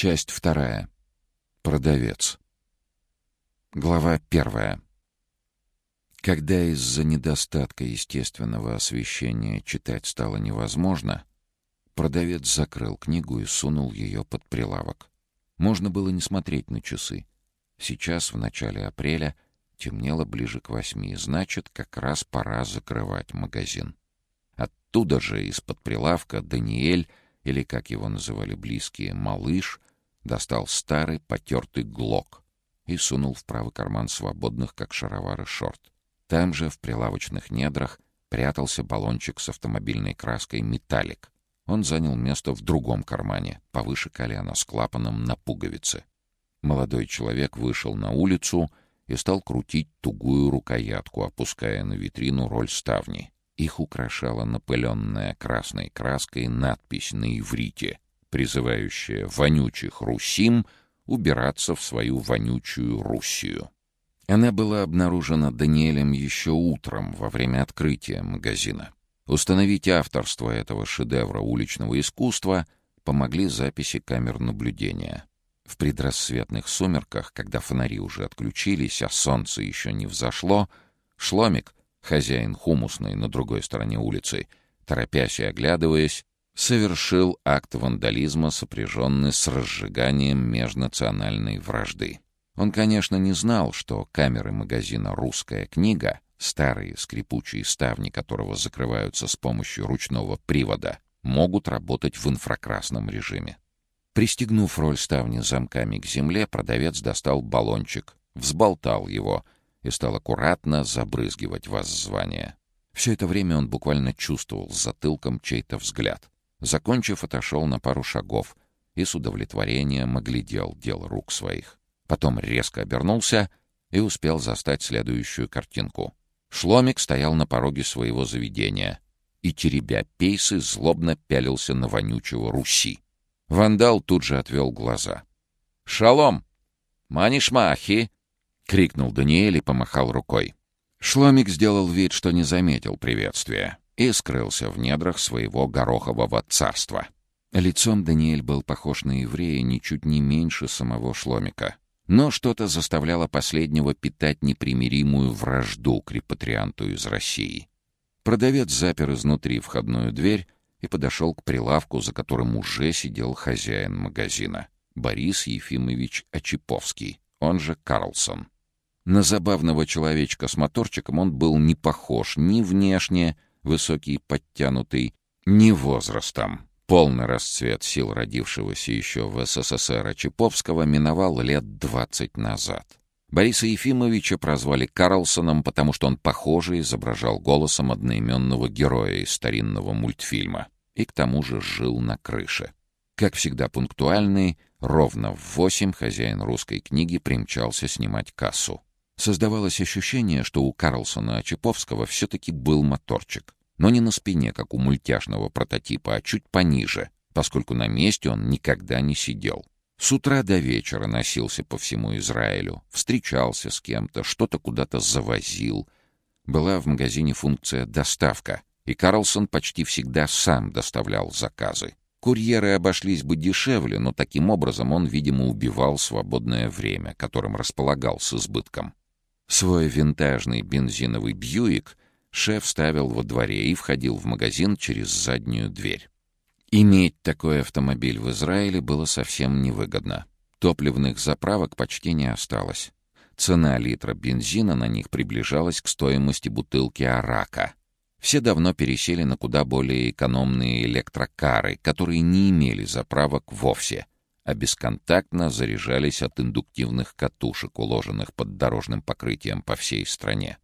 Часть вторая. Продавец. Глава первая. Когда из-за недостатка естественного освещения читать стало невозможно, продавец закрыл книгу и сунул ее под прилавок. Можно было не смотреть на часы. Сейчас, в начале апреля, темнело ближе к восьми, значит, как раз пора закрывать магазин. Оттуда же, из-под прилавка, Даниэль, или, как его называли близкие, «малыш», достал старый потертый глок и сунул в правый карман свободных, как шаровары, шорт. Там же, в прилавочных недрах, прятался баллончик с автомобильной краской «Металлик». Он занял место в другом кармане, повыше колена, с клапаном на пуговице. Молодой человек вышел на улицу и стал крутить тугую рукоятку, опуская на витрину роль ставни. Их украшала напыленная красной краской надпись на иврите — призывающая вонючих русим убираться в свою вонючую Руссию. Она была обнаружена Даниэлем еще утром во время открытия магазина. Установить авторство этого шедевра уличного искусства помогли записи камер наблюдения. В предрассветных сумерках, когда фонари уже отключились, а солнце еще не взошло, Шломик, хозяин хумусной на другой стороне улицы, торопясь и оглядываясь, совершил акт вандализма, сопряженный с разжиганием межнациональной вражды. Он, конечно, не знал, что камеры магазина «Русская книга», старые скрипучие ставни которого закрываются с помощью ручного привода, могут работать в инфракрасном режиме. Пристегнув роль ставни замками к земле, продавец достал баллончик, взболтал его и стал аккуратно забрызгивать воззвание. Все это время он буквально чувствовал с затылком чей-то взгляд — Закончив, отошел на пару шагов и с удовлетворением оглядел дело рук своих. Потом резко обернулся и успел застать следующую картинку. Шломик стоял на пороге своего заведения и, теребя пейсы, злобно пялился на вонючего Руси. Вандал тут же отвел глаза. «Шалом! Манишмахи!» — крикнул Даниэль и помахал рукой. Шломик сделал вид, что не заметил приветствия и скрылся в недрах своего горохового царства. Лицом Даниэль был похож на еврея ничуть не меньше самого Шломика. Но что-то заставляло последнего питать непримиримую вражду к репатрианту из России. Продавец запер изнутри входную дверь и подошел к прилавку, за которым уже сидел хозяин магазина. Борис Ефимович Очаповский, он же Карлсон. На забавного человечка с моторчиком он был не похож ни внешне, высокий, подтянутый, не возрастом. Полный расцвет сил родившегося еще в СССР Очаповского миновал лет двадцать назад. Бориса Ефимовича прозвали Карлсоном, потому что он похоже изображал голосом одноименного героя из старинного мультфильма и к тому же жил на крыше. Как всегда пунктуальный, ровно в восемь хозяин русской книги примчался снимать кассу. Создавалось ощущение, что у Карлсона Очаповского все-таки был моторчик но не на спине, как у мультяшного прототипа, а чуть пониже, поскольку на месте он никогда не сидел. С утра до вечера носился по всему Израилю, встречался с кем-то, что-то куда-то завозил. Была в магазине функция «доставка», и Карлсон почти всегда сам доставлял заказы. Курьеры обошлись бы дешевле, но таким образом он, видимо, убивал свободное время, которым располагал с избытком. Свой винтажный бензиновый «Бьюик» шеф ставил во дворе и входил в магазин через заднюю дверь. Иметь такой автомобиль в Израиле было совсем невыгодно. Топливных заправок почти не осталось. Цена литра бензина на них приближалась к стоимости бутылки арака. Все давно пересели на куда более экономные электрокары, которые не имели заправок вовсе, а бесконтактно заряжались от индуктивных катушек, уложенных под дорожным покрытием по всей стране.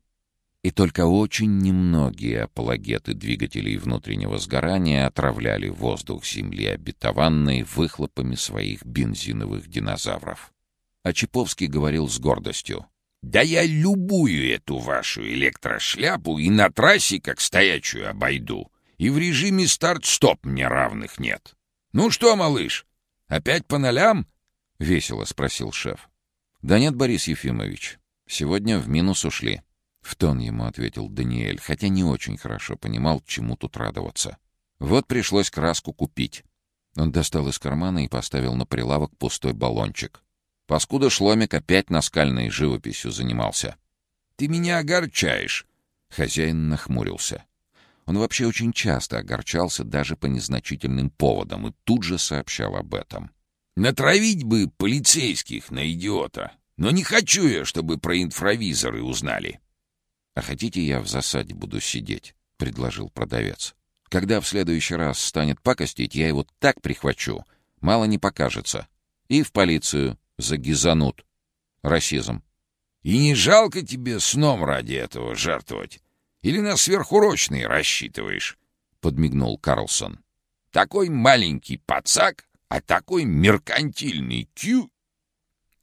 И только очень немногие апологеты двигателей внутреннего сгорания отравляли воздух Земли обетованной выхлопами своих бензиновых динозавров. А Чаповский говорил с гордостью. «Да я любую эту вашу электрошляпу и на трассе как стоячую обойду, и в режиме старт-стоп мне равных нет. Ну что, малыш, опять по нолям?» — весело спросил шеф. «Да нет, Борис Ефимович, сегодня в минус ушли». В тон ему ответил Даниэль, хотя не очень хорошо понимал, чему тут радоваться. Вот пришлось краску купить. Он достал из кармана и поставил на прилавок пустой баллончик. Паскуда Шломик опять наскальной живописью занимался. «Ты меня огорчаешь!» Хозяин нахмурился. Он вообще очень часто огорчался даже по незначительным поводам и тут же сообщал об этом. «Натравить бы полицейских на идиота, но не хочу я, чтобы про инфравизоры узнали». «А хотите, я в засаде буду сидеть?» — предложил продавец. «Когда в следующий раз станет пакостить, я его так прихвачу, мало не покажется. И в полицию загизанут. Расизм. И не жалко тебе сном ради этого жертвовать? Или на сверхурочный рассчитываешь?» — подмигнул Карлсон. «Такой маленький пацак, а такой меркантильный кью!»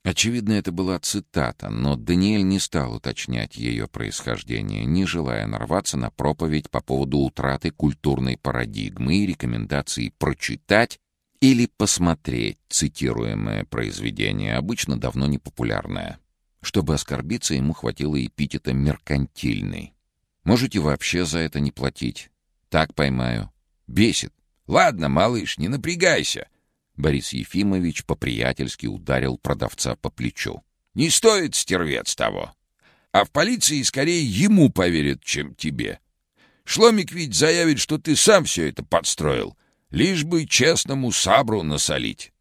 Очевидно, это была цитата, но Даниэль не стал уточнять ее происхождение, не желая нарваться на проповедь по поводу утраты культурной парадигмы и рекомендации прочитать или посмотреть цитируемое произведение, обычно давно не популярное. Чтобы оскорбиться, ему хватило эпитета «меркантильный». Можете вообще за это не платить. Так поймаю. Бесит. Ладно, малыш, не напрягайся. Борис Ефимович по-приятельски ударил продавца по плечу. Не стоит стервец того. А в полиции скорее ему поверят, чем тебе. Шломик ведь заявит, что ты сам все это подстроил, лишь бы честному сабру насолить.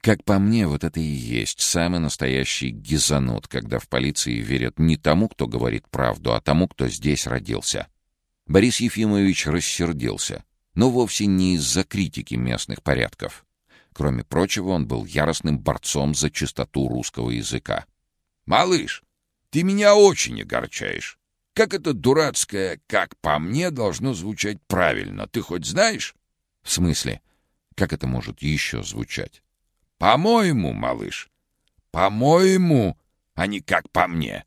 Как по мне, вот это и есть самый настоящий гизанут, когда в полиции верят не тому, кто говорит правду, а тому, кто здесь родился. Борис Ефимович рассердился, но вовсе не из-за критики местных порядков. Кроме прочего, он был яростным борцом за чистоту русского языка. «Малыш, ты меня очень огорчаешь. Как это дурацкое «как по мне» должно звучать правильно, ты хоть знаешь? В смысле? Как это может еще звучать? По-моему, малыш. По-моему, а не как по мне.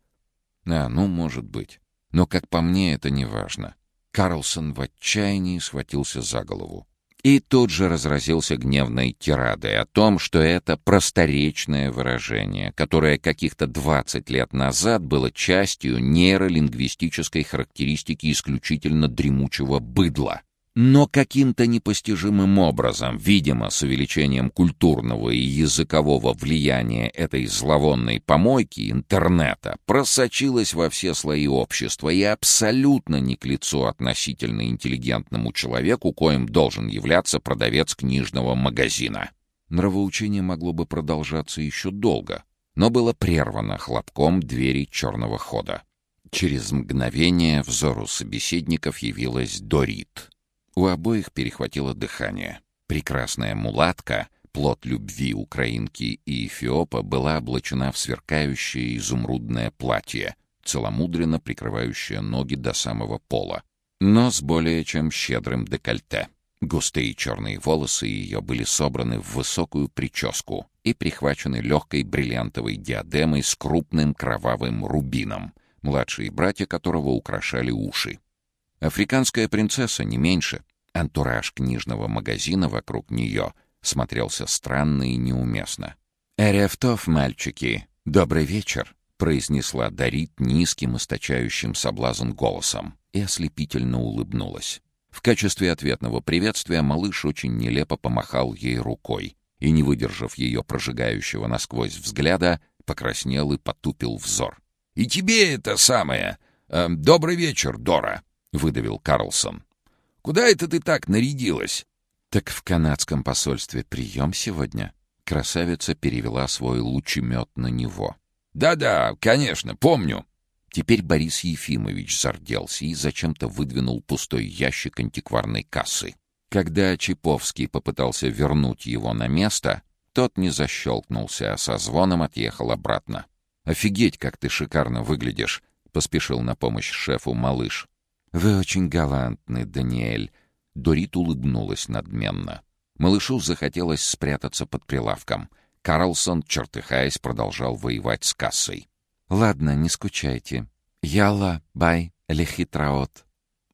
А, ну, может быть. Но как по мне, это не важно. Карлсон в отчаянии схватился за голову и тут же разразился гневной тирадой о том, что это просторечное выражение, которое каких-то 20 лет назад было частью нейролингвистической характеристики исключительно дремучего быдла. Но каким-то непостижимым образом, видимо, с увеличением культурного и языкового влияния этой зловонной помойки интернета, просочилась во все слои общества и абсолютно не к лицу относительно интеллигентному человеку, коим должен являться продавец книжного магазина. Нравоучение могло бы продолжаться еще долго, но было прервано хлопком двери черного хода. Через мгновение взору собеседников явилась Дорит — у обоих перехватило дыхание. Прекрасная мулатка, плод любви украинки и эфиопа, была облачена в сверкающее изумрудное платье, целомудренно прикрывающее ноги до самого пола, но с более чем щедрым декольте. Густые черные волосы ее были собраны в высокую прическу и прихвачены легкой бриллиантовой диадемой с крупным кровавым рубином, младшие братья которого украшали уши. Африканская принцесса не меньше. Антураж книжного магазина вокруг нее смотрелся странно и неуместно. «Эрефтов, мальчики, добрый вечер!» — произнесла Дарит низким, источающим соблазн голосом и ослепительно улыбнулась. В качестве ответного приветствия малыш очень нелепо помахал ей рукой и, не выдержав ее прожигающего насквозь взгляда, покраснел и потупил взор. «И тебе это самое! Э, добрый вечер, Дора!» — выдавил Карлсон. «Куда это ты так нарядилась?» «Так в канадском посольстве прием сегодня?» Красавица перевела свой лучемет на него. «Да-да, конечно, помню». Теперь Борис Ефимович зарделся и зачем-то выдвинул пустой ящик антикварной кассы. Когда Чиповский попытался вернуть его на место, тот не защелкнулся, а со звоном отъехал обратно. «Офигеть, как ты шикарно выглядишь!» — поспешил на помощь шефу малыш. «Вы очень галантны, Даниэль». Дорит улыбнулась надменно. Малышу захотелось спрятаться под прилавком. Карлсон, чертыхаясь, продолжал воевать с кассой. «Ладно, не скучайте. Яла, бай, лехитраот».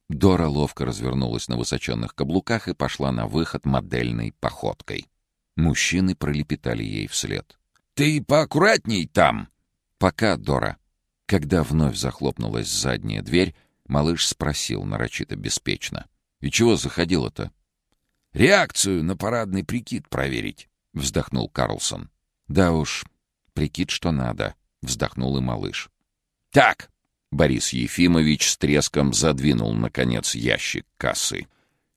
Дора ловко развернулась на высоченных каблуках и пошла на выход модельной походкой. Мужчины пролепетали ей вслед. «Ты поаккуратней там!» «Пока, Дора». Когда вновь захлопнулась задняя дверь, Малыш спросил нарочито беспечно. «И чего заходила-то?» Реакцию на парадный прикид проверить», — вздохнул Карлсон. «Да уж, прикид что надо», — вздохнул и малыш. «Так!» — Борис Ефимович с треском задвинул, наконец, ящик кассы.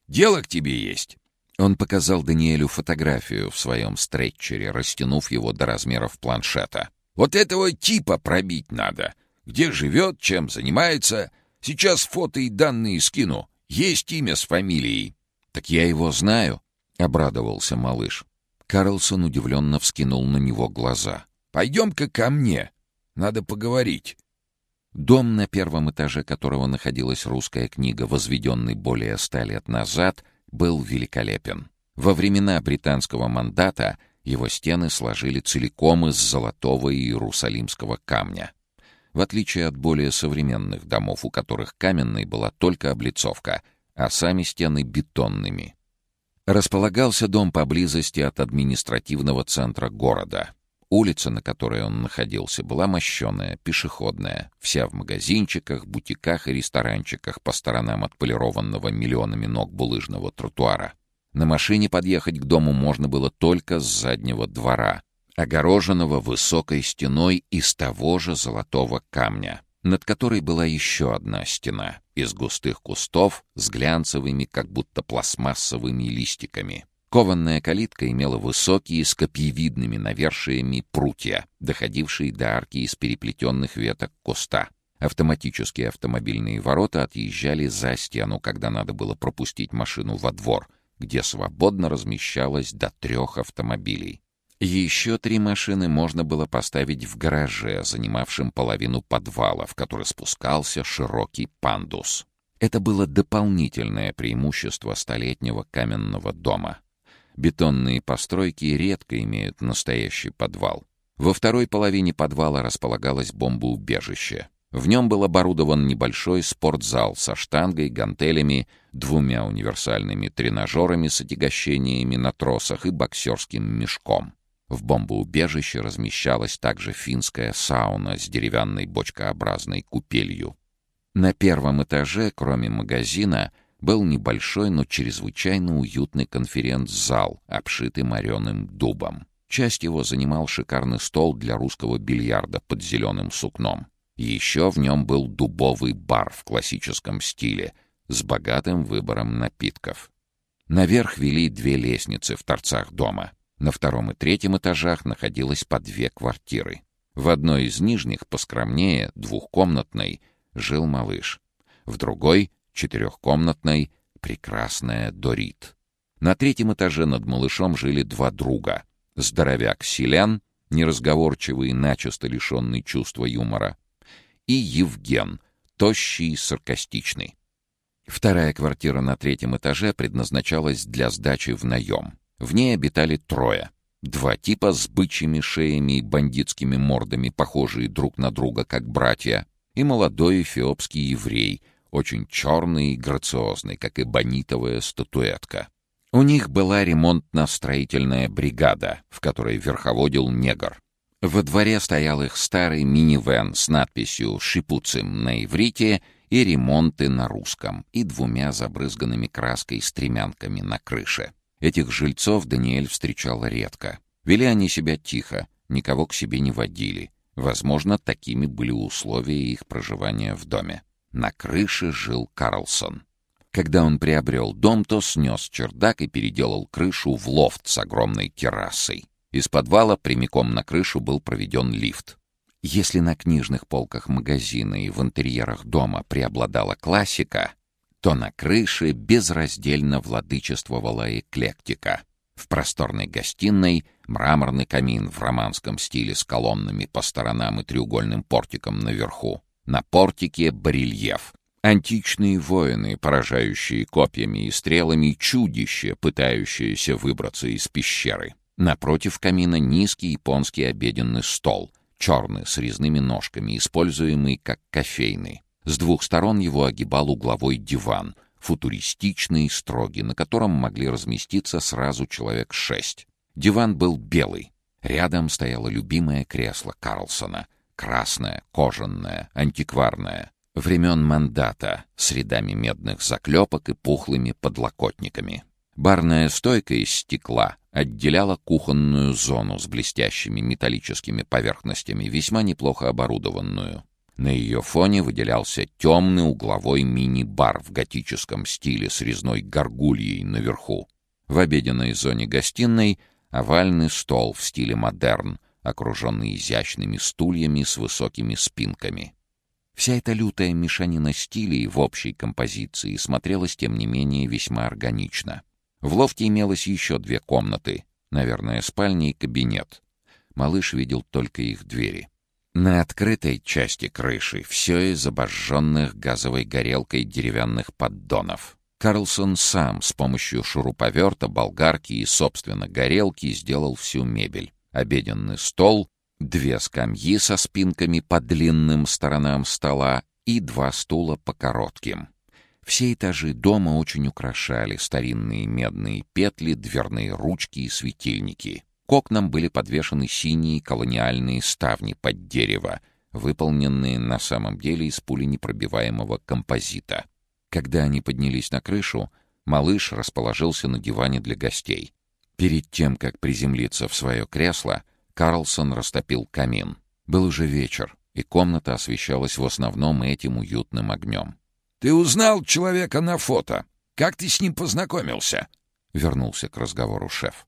«Дело к тебе есть». Он показал Даниэлю фотографию в своем стретчере, растянув его до размеров планшета. «Вот этого типа пробить надо. Где живет, чем занимается. Сейчас фото и данные скину. Есть имя с фамилией». «Так я его знаю», — обрадовался малыш. Карлсон удивленно вскинул на него глаза. «Пойдем-ка ко мне. Надо поговорить». Дом, на первом этаже которого находилась русская книга, возведенный более ста лет назад, был великолепен. Во времена британского мандата его стены сложили целиком из золотого иерусалимского камня. В отличие от более современных домов, у которых каменной была только облицовка — а сами стены бетонными. Располагался дом поблизости от административного центра города. Улица, на которой он находился, была мощеная, пешеходная, вся в магазинчиках, бутиках и ресторанчиках по сторонам отполированного миллионами ног булыжного тротуара. На машине подъехать к дому можно было только с заднего двора, огороженного высокой стеной из того же золотого камня над которой была еще одна стена из густых кустов с глянцевыми, как будто пластмассовыми листиками. Кованная калитка имела высокие с копьевидными навершиями прутья, доходившие до арки из переплетенных веток куста. Автоматические автомобильные ворота отъезжали за стену, когда надо было пропустить машину во двор, где свободно размещалось до трех автомобилей. Еще три машины можно было поставить в гараже, занимавшем половину подвала, в который спускался широкий пандус. Это было дополнительное преимущество столетнего каменного дома. Бетонные постройки редко имеют настоящий подвал. Во второй половине подвала располагалось бомбоубежище. В нем был оборудован небольшой спортзал со штангой, гантелями, двумя универсальными тренажерами с отягощениями на тросах и боксерским мешком. В бомбоубежище размещалась также финская сауна с деревянной бочкообразной купелью. На первом этаже, кроме магазина, был небольшой, но чрезвычайно уютный конференц-зал, обшитый мореным дубом. Часть его занимал шикарный стол для русского бильярда под зеленым сукном. Еще в нем был дубовый бар в классическом стиле с богатым выбором напитков. Наверх вели две лестницы в торцах дома. На втором и третьем этажах находилось по две квартиры. В одной из нижних, поскромнее, двухкомнатной, жил малыш. В другой, четырехкомнатной, прекрасная Дорит. На третьем этаже над малышом жили два друга. Здоровяк Селян, неразговорчивый, начисто лишенный чувства юмора, и Евген, тощий и саркастичный. Вторая квартира на третьем этаже предназначалась для сдачи в наем. В ней обитали трое. Два типа с бычьими шеями и бандитскими мордами, похожие друг на друга как братья, и молодой эфиопский еврей, очень черный и грациозный, как и бонитовая статуэтка. У них была ремонтно-строительная бригада, в которой верховодил негр. Во дворе стоял их старый минивэн с надписью «Шипуцим» на иврите и «Ремонты» на русском и двумя забрызганными краской стремянками на крыше. Этих жильцов Даниэль встречал редко. Вели они себя тихо, никого к себе не водили. Возможно, такими были условия их проживания в доме. На крыше жил Карлсон. Когда он приобрел дом, то снес чердак и переделал крышу в лофт с огромной террасой. Из подвала прямиком на крышу был проведен лифт. Если на книжных полках магазина и в интерьерах дома преобладала классика, то на крыше безраздельно владычествовала эклектика. В просторной гостиной мраморный камин в романском стиле с колоннами по сторонам и треугольным портиком наверху. На портике барельеф. Античные воины, поражающие копьями и стрелами чудище, пытающееся выбраться из пещеры. Напротив камина низкий японский обеденный стол, черный, с резными ножками, используемый как кофейный. С двух сторон его огибал угловой диван, футуристичный и строгий, на котором могли разместиться сразу человек шесть. Диван был белый. Рядом стояло любимое кресло Карлсона. Красное, кожаное, антикварное. Времен мандата, с рядами медных заклепок и пухлыми подлокотниками. Барная стойка из стекла отделяла кухонную зону с блестящими металлическими поверхностями, весьма неплохо оборудованную. На ее фоне выделялся темный угловой мини-бар в готическом стиле с резной горгульей наверху. В обеденной зоне гостиной овальный стол в стиле модерн, окруженный изящными стульями с высокими спинками. Вся эта лютая мешанина стилей в общей композиции смотрелась, тем не менее, весьма органично. В лофте имелось еще две комнаты, наверное, спальня и кабинет. Малыш видел только их двери. На открытой части крыши все из обожженных газовой горелкой деревянных поддонов. Карлсон сам с помощью шуруповерта, болгарки и, собственно, горелки сделал всю мебель. Обеденный стол, две скамьи со спинками по длинным сторонам стола и два стула по коротким. Все этажи дома очень украшали старинные медные петли, дверные ручки и светильники. К окнам были подвешены синие колониальные ставни под дерево, выполненные на самом деле из пуленепробиваемого композита. Когда они поднялись на крышу, малыш расположился на диване для гостей. Перед тем, как приземлиться в свое кресло, Карлсон растопил камин. Был уже вечер, и комната освещалась в основном этим уютным огнем. «Ты узнал человека на фото? Как ты с ним познакомился?» — вернулся к разговору шеф.